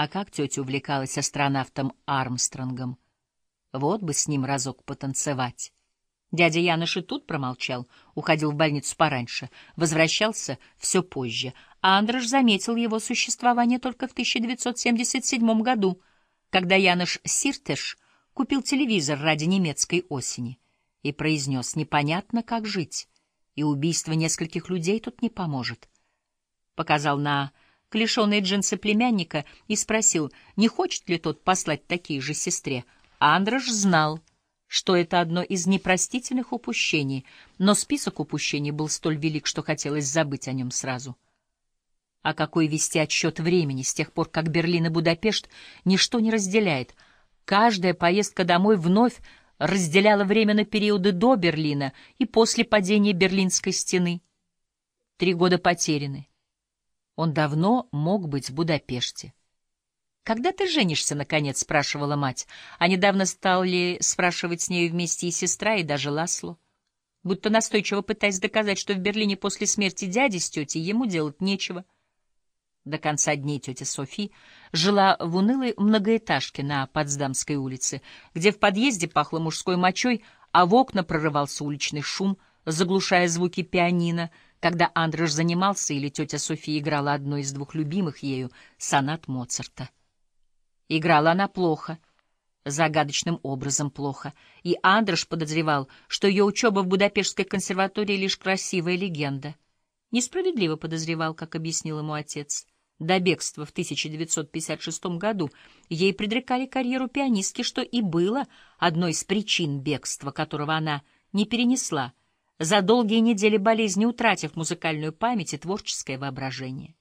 А как тетя увлекалась астронавтом Армстронгом. Вот бы с ним разок потанцевать. Дядя Яныш и тут промолчал, уходил в больницу пораньше, возвращался все позже, а Андрош заметил его существование только в 1977 году, когда Яныш Сиртеш купил телевизор ради немецкой осени и произнес «непонятно, как жить, и убийство нескольких людей тут не поможет». Показал на клешеные джинсы племянника и спросил, не хочет ли тот послать такие же сестре. Андрош знал — что это одно из непростительных упущений, но список упущений был столь велик, что хотелось забыть о нем сразу. А какой вести отсчет времени с тех пор, как Берлин и Будапешт ничто не разделяет? Каждая поездка домой вновь разделяла время на периоды до Берлина и после падения Берлинской стены. Три года потеряны. Он давно мог быть в Будапеште. «Когда ты женишься, наконец?» — спрашивала мать. А недавно стали спрашивать с нею вместе и сестра, и даже Ласло. Будто настойчиво пытаясь доказать, что в Берлине после смерти дяди с тетей ему делать нечего. До конца дней тетя Софи жила в унылой многоэтажке на Потсдамской улице, где в подъезде пахло мужской мочой, а в окна прорывался уличный шум, заглушая звуки пианино, когда Андрош занимался или тетя София играла одной из двух любимых ею сонат Моцарта. Играла она плохо, загадочным образом плохо, и Андрош подозревал, что ее учеба в Будапештской консерватории — лишь красивая легенда. Несправедливо подозревал, как объяснил ему отец. До бегства в 1956 году ей предрекали карьеру пианистки, что и было одной из причин бегства, которого она не перенесла, за долгие недели болезни утратив музыкальную память и творческое воображение.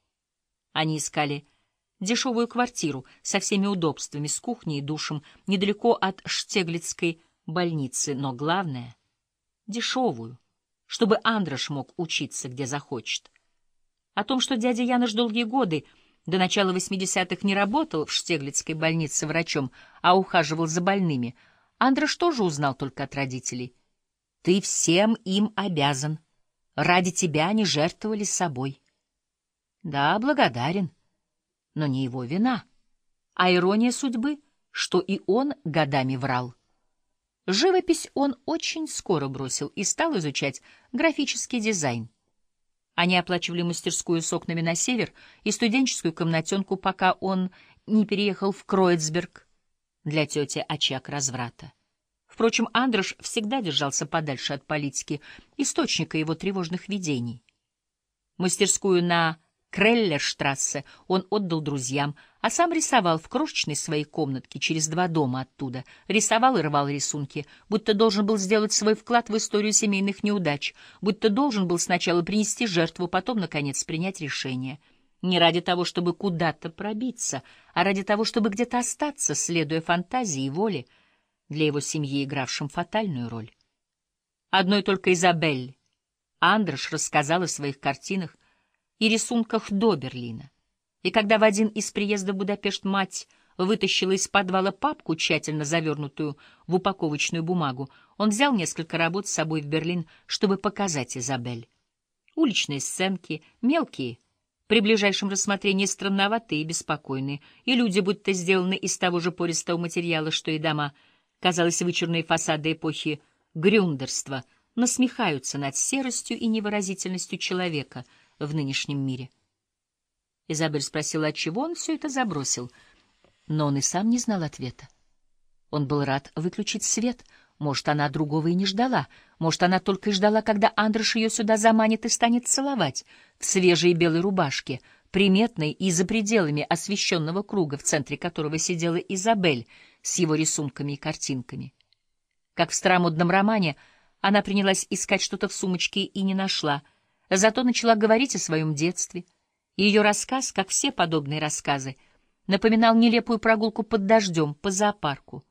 Они искали дешевую квартиру со всеми удобствами, с кухней и душем, недалеко от Штеглицкой больницы, но главное — дешевую, чтобы Андрош мог учиться, где захочет. О том, что дядя Яныш долгие годы, до начала 80-х, не работал в Штеглицкой больнице врачом, а ухаживал за больными, Андрош тоже узнал только от родителей. «Ты всем им обязан. Ради тебя они жертвовали собой». «Да, благодарен» но не его вина, а ирония судьбы, что и он годами врал. Живопись он очень скоро бросил и стал изучать графический дизайн. Они оплачивали мастерскую с окнами на север и студенческую комнатенку, пока он не переехал в Кроицберг для тети очаг разврата. Впрочем, Андрош всегда держался подальше от политики, источника его тревожных видений. Мастерскую на Креллерштрассе он отдал друзьям, а сам рисовал в крошечной своей комнатке через два дома оттуда. Рисовал и рвал рисунки, будто должен был сделать свой вклад в историю семейных неудач, будто должен был сначала принести жертву, потом, наконец, принять решение. Не ради того, чтобы куда-то пробиться, а ради того, чтобы где-то остаться, следуя фантазии и воле, для его семьи, игравшим фатальную роль. Одной только Изабель Андрош рассказал о своих картинах, и рисунках до Берлина. И когда в один из приездов в Будапешт мать вытащила из подвала папку, тщательно завернутую в упаковочную бумагу, он взял несколько работ с собой в Берлин, чтобы показать Изабель. Уличные сценки, мелкие, при ближайшем рассмотрении странноватые и беспокойные, и люди будто сделаны из того же пористого материала, что и дома. Казалось, вычурные фасады эпохи грюндерства насмехаются над серостью и невыразительностью человека — в нынешнем мире. Изабель спросила, отчего он все это забросил, но он и сам не знал ответа. Он был рад выключить свет, может, она другого и не ждала, может, она только и ждала, когда Андрош ее сюда заманит и станет целовать в свежей белой рубашке, приметной и за пределами освещенного круга, в центре которого сидела Изабель с его рисунками и картинками. Как в старомодном романе, она принялась искать что-то в сумочке и не нашла — Зато начала говорить о своем детстве. И ее рассказ, как все подобные рассказы, напоминал нелепую прогулку под дождем по зоопарку,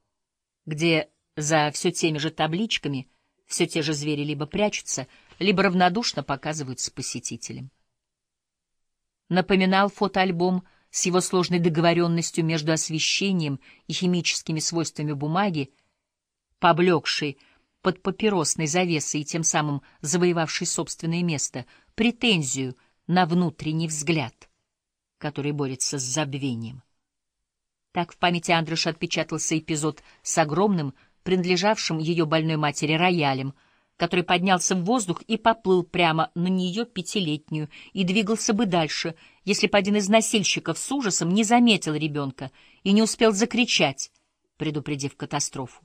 где за все теми же табличками все те же звери либо прячутся, либо равнодушно показываются посетителям. Напоминал фотоальбом с его сложной договоренностью между освещением и химическими свойствами бумаги, поблекшей под папиросной завесой и тем самым завоевавший собственное место, претензию на внутренний взгляд, который борется с забвением. Так в памяти Андрюша отпечатался эпизод с огромным, принадлежавшим ее больной матери роялем, который поднялся в воздух и поплыл прямо на нее пятилетнюю, и двигался бы дальше, если бы один из носильщиков с ужасом не заметил ребенка и не успел закричать, предупредив катастрофу.